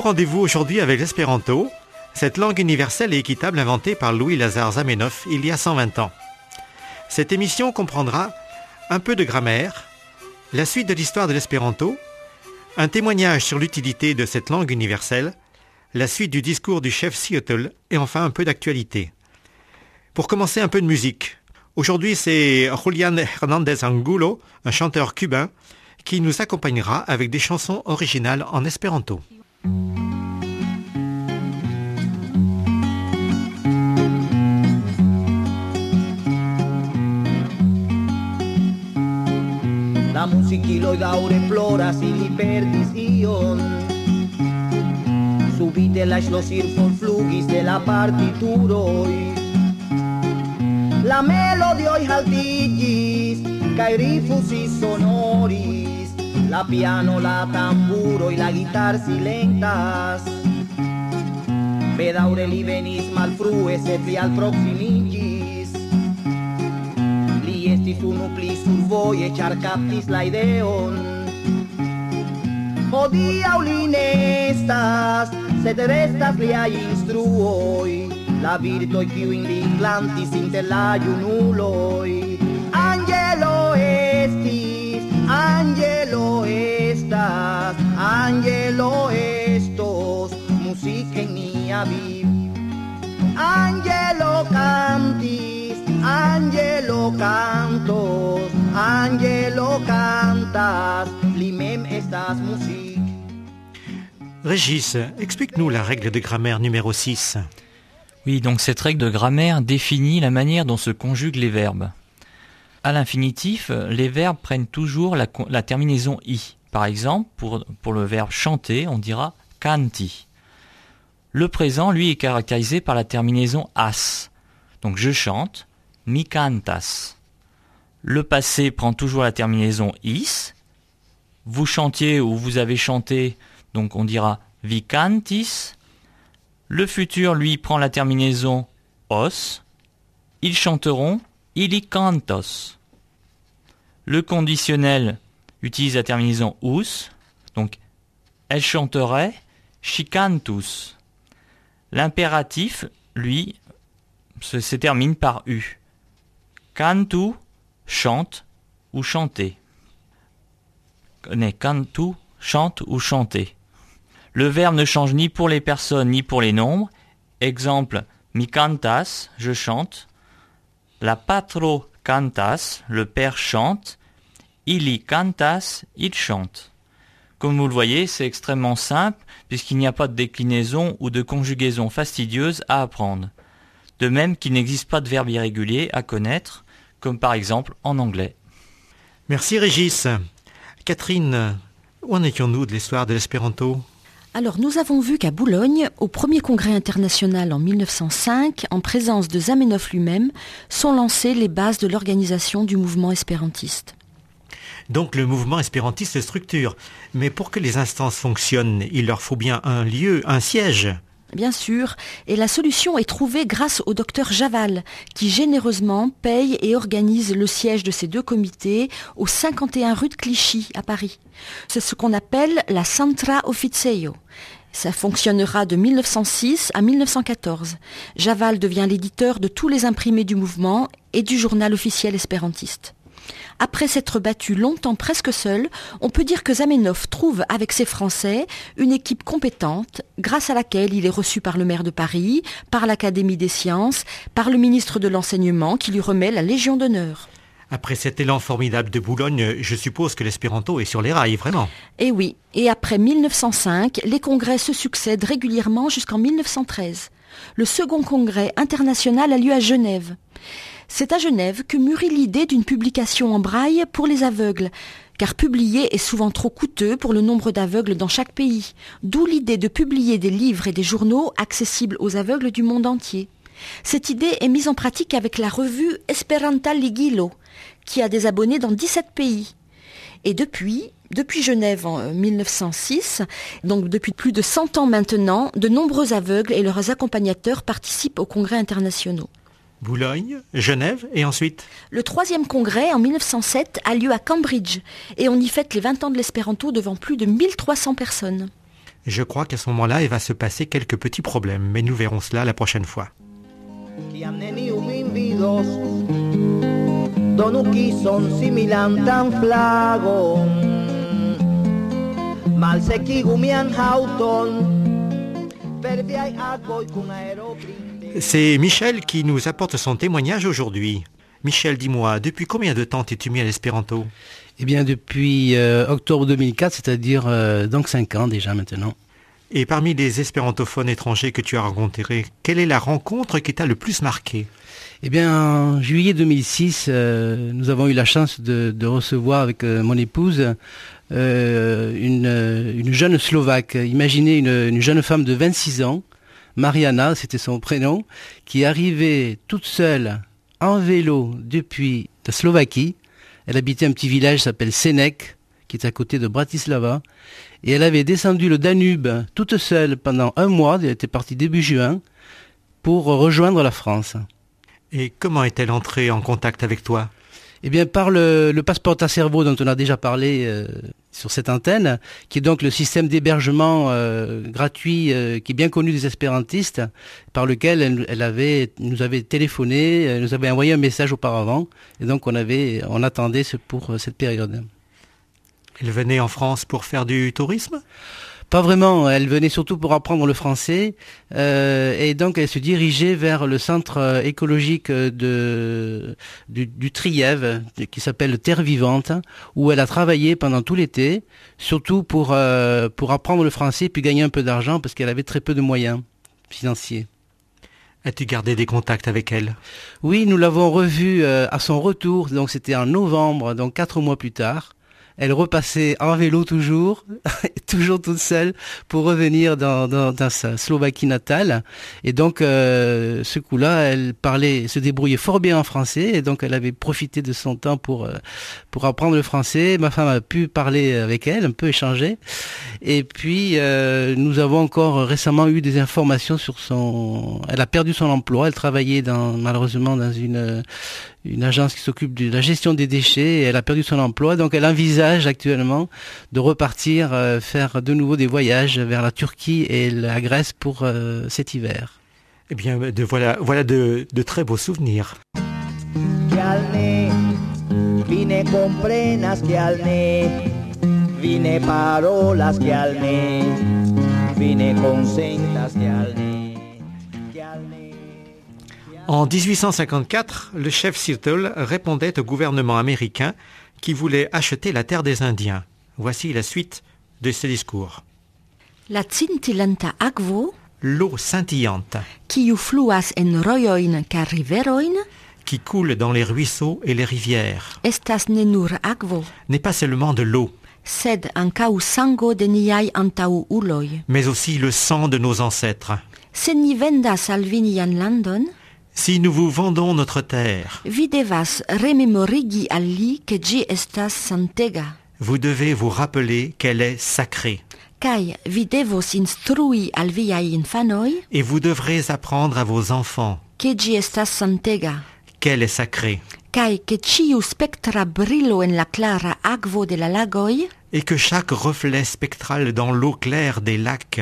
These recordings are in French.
Rendez-vous aujourd'hui avec l'espéranto, cette langue universelle et équitable inventée par Louis-Lazare Zamenhof il y a 120 ans. Cette émission comprendra un peu de grammaire, la suite de l'histoire de l'espéranto, un témoignage sur l'utilité de cette langue universelle, la suite du discours du chef Seattle et enfin un peu d'actualité. Pour commencer, un peu de musique. Aujourd'hui, c'est Julian Hernandez Angulo, un chanteur cubain, qui nous accompagnera avec des chansons originales en espéranto. La musiquilo daure plora si li Subite la ŝlosir forflugis de la partituroj La melodioj haltigis kaj rifusis sonoris La piano, la tamburo y la guitar silentas Bedaure li venis malfrue sed li alproximigis Li estis unu pli survoje ĉar kaptis la ideon Hodiaŭ li ne estas, sed restas liaj instruoj La virtoj kiujn li plantis inter la junuloj Angelo estis, angelo estas, angelo estos Musica en mia viv Angelo cantis, angelo cantos, angelo cantas, li mem estas musique. Régis, explique-nous la règle de grammaire numéro 6. Oui, donc cette règle de grammaire définit la manière dont se conjuguent les verbes. À l'infinitif, les verbes prennent toujours la, terminaison i. Par exemple, pour, pour le verbe chanter, on dira canti. Le présent, lui, est caractérisé par la terminaison as. Donc je chante, mi cantas. Le passé prend toujours la terminaison is. Vous chantiez ou vous avez chanté, donc on dira vi cantis. Le futur, lui, prend la terminaison os. Ils chanteront ili cantos. Le conditionnel utilise la terminaison us. Donc, elle chanterait she cantus. L'impératif, lui, se, termine par u. Cantu, chante ou chanter. Cantu, chante ou chanter. Le verbe ne change ni pour les personnes ni pour les nombres. Exemple, mi cantas, je chante. La patro cantas, le père chante. Ili cantas, il chante. Comme vous le voyez, c'est extrêmement simple puisqu'il n'y a pas de déclinaison ou de conjugaison fastidieuse à apprendre. De même qu'il n'existe pas de verbe irrégulier à connaître, comme par exemple en anglais. Merci Régis. Catherine, où en étions-nous de l'histoire de l'espéranto? Alors, nous avons vu qu'à Boulogne, au premier congrès international en 1905, en présence de Zamenhof lui-même, sont lancées les bases de l'organisation du mouvement espérantiste. Donc le mouvement espérantiste se structure. Mais pour que les instances fonctionnent, il leur faut bien un lieu, un siège. Bien sûr, et la solution est trouvée grâce au docteur Javal, qui généreusement paye et organise le siège de ces deux comités au 51 rue de Clichy, à Paris. C'est ce qu'on appelle la Centra Officio. Ça fonctionnera de 1906 à 1914. Javal devient l'éditeur de tous les imprimés du mouvement et du journal officiel espérantiste. Après s'être battu longtemps presque seul, on peut dire que Zamenhof trouve avec ses Français une équipe compétente, grâce à laquelle il est reçu par le maire de Paris, par l'Académie des sciences, par le ministre de l'Enseignement qui lui remet la Légion d'honneur. Après cet élan formidable de Boulogne, je suppose que l'espéranto est sur les rails, vraiment. Et oui, et après 1905, les congrès se succèdent régulièrement jusqu'en 1913. Le second congrès international a lieu à Genève. C'est à Genève que mûrit l'idée d'une publication en braille pour les aveugles, car publier est souvent trop coûteux pour le nombre d'aveugles dans chaque pays, d'où l'idée de publier des livres et des journaux accessibles aux aveugles du monde entier. Cette idée est mise en pratique avec la revue Esperanta Ligilo, qui a des abonnés dans 17 pays. Et depuis, depuis Genève en 1906, donc depuis plus de 100 ans maintenant, de nombreux aveugles et leurs accompagnateurs participent aux congrès internationaux. Boulogne, Genève et ensuite Le troisième congrès, en 1907, a lieu à Cambridge et on y fête les 20 ans de l'espéranto devant plus de 1300 personnes. Je crois qu'à ce moment-là, il va se passer quelques petits problèmes, mais nous verrons cela la prochaine fois. C'est Michel qui nous apporte son témoignage aujourd'hui. Michel, dis-moi, depuis combien de temps t'es-tu mis à l'espéranto? Eh bien, depuis euh, octobre 2004, c'est-à-dire euh, donc 5 ans déjà maintenant. Et parmi les espérantophones étrangers que tu as rencontrés, quelle est la rencontre qui t'a le plus marqué? Eh bien, en juillet 2006, euh, nous avons eu la chance de, de recevoir avec euh, mon épouse euh, une, une jeune Slovaque. Imaginez une, une jeune femme de 26 ans, Mariana, c'était son prénom, qui arrivait toute seule en vélo depuis la Slovaquie. Elle habitait un petit village qui s'appelle Senec, qui est à côté de Bratislava. Et elle avait descendu le Danube toute seule pendant un mois, elle était partie début juin, pour rejoindre la France. Et comment est-elle entrée en contact avec toi? Eh bien, par le, le passeport à cerveau dont on a déjà parlé euh, sur cette antenne, qui est donc le système d'hébergement euh, gratuit euh, qui est bien connu des espérantistes, par lequel elle, avait, nous avait téléphoné, nous avait envoyé un message auparavant, et donc on avait, on attendait ce, pour cette période. Elle venait en France pour faire du tourisme? Pas vraiment, elle venait surtout pour apprendre le français euh, et donc elle se dirigeait vers le centre euh, écologique de, du, du Trièvre qui s'appelle Terre Vivante où elle a travaillé pendant tout l'été, surtout pour, euh, pour apprendre le français puis gagner un peu d'argent parce qu'elle avait très peu de moyens financiers. As-tu gardé des contacts avec elle? Oui, nous l'avons revue euh, à son retour, donc c'était en novembre, donc quatre mois plus tard. Elle repassait en vélo toujours, toujours toute seule, pour revenir dans, sa Slovaquie natale. Et donc, euh, ce coup-là, elle parlait, se débrouillait fort bien en français, et donc elle avait profité de son temps pour euh, pour apprendre le français. Ma femme a pu parler avec elle, un peu échanger. Et puis, euh, nous avons encore récemment eu des informations sur son. Elle a perdu son emploi. Elle travaillait malheureusement dans une une agence qui s'occupe de la gestion des déchets et elle a perdu son emploi. Donc elle envisage actuellement de repartir euh, faire de nouveau des voyages vers la Turquie et la Grèce pour euh, cet hiver. Eh bien, de, voilà, voilà de, de très beaux souvenirs. Vine parolas que al Vine con sentas que al En 1854, le chef Seattle répondait au gouvernement américain qui voulait acheter la terre des Indiens. Voici la suite de ce discours. La cintilanta akvo, L'eau scintillante fluas en riverojn, qui coule dans les ruisseaux et les rivières estas ne nur akvo, n'est pas seulement de l'eau, sed sango de niaj antaŭuloj. mais aussi le sang de nos ancêtres. Se ni vendas al vi nian landon, Si nous vous vendons notre terre, vi devas rememorigi al li ke ĝi estas santega, vous devez vous rappeler qu'elle est sacrée. kaj vi devos instrui al viaj infanoj, Et vous devrez apprendre à vos enfants ke ĝi estas santega, qu'elle est sacrée. kaj ke ĉiu spektra brilo en la klara akvo de la lagoj Et que chaque reflet spectral dans l'eau claire des lacs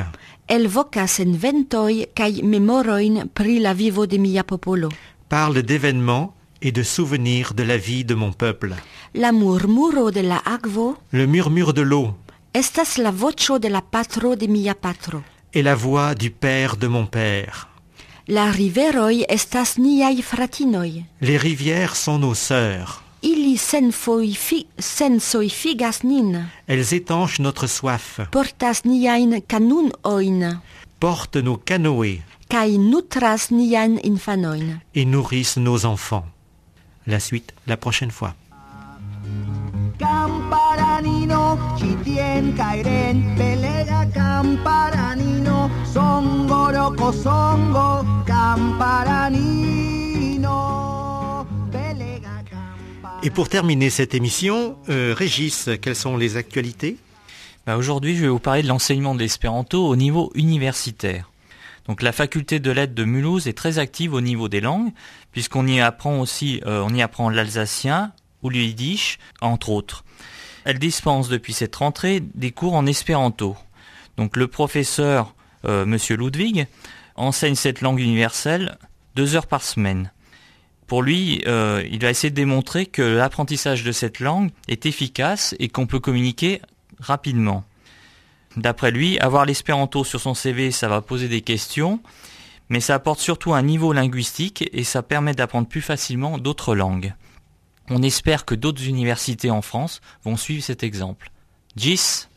elvokas en ventoj kaj memorojn pri la vivo de mia popolo. parle d'événements et de souvenirs de la vie de mon peuple. La murmuro de la akvo Le murmure de l'eau estas la voĉo de la patro de mia patro. est la voix du père de mon père. La riveroj estas niaj fratinoj. Les rivières sont nos sœurs. Ili senfoifi- sensoifigas nin, Elles étanchent notre soif, portas kanunojn, portent nos canoës kaj nutras niajn infanojn. et nourrissent nos enfants. La suite la prochaine fois. Camparanino, chitien, cairen, pelega camparanino, songo, roco, songo, camparanino, pelega camparanino. Et pour terminer cette émission, euh, Régis, quelles sont les actualités? Bah, Aujourd'hui, je vais vous parler de l'enseignement de l'espéranto au niveau universitaire. Donc la faculté de lettres de Mulhouse est très active au niveau des langues, puisqu'on y apprend aussi, euh, on y apprend l'alsacien ou le yiddish, entre autres. Elle dispense depuis cette rentrée des cours en espéranto. Donc le professeur euh, Monsieur Ludwig enseigne cette langue universelle deux heures par semaine. Pour lui, euh, il va essayer de démontrer que l'apprentissage de cette langue est efficace et qu'on peut communiquer rapidement. D'après lui, avoir l'espéranto sur son CV, ça va poser des questions, mais ça apporte surtout un niveau linguistique et ça permet d'apprendre plus facilement d'autres langues. On espère que d'autres universités en France vont suivre cet exemple. Gis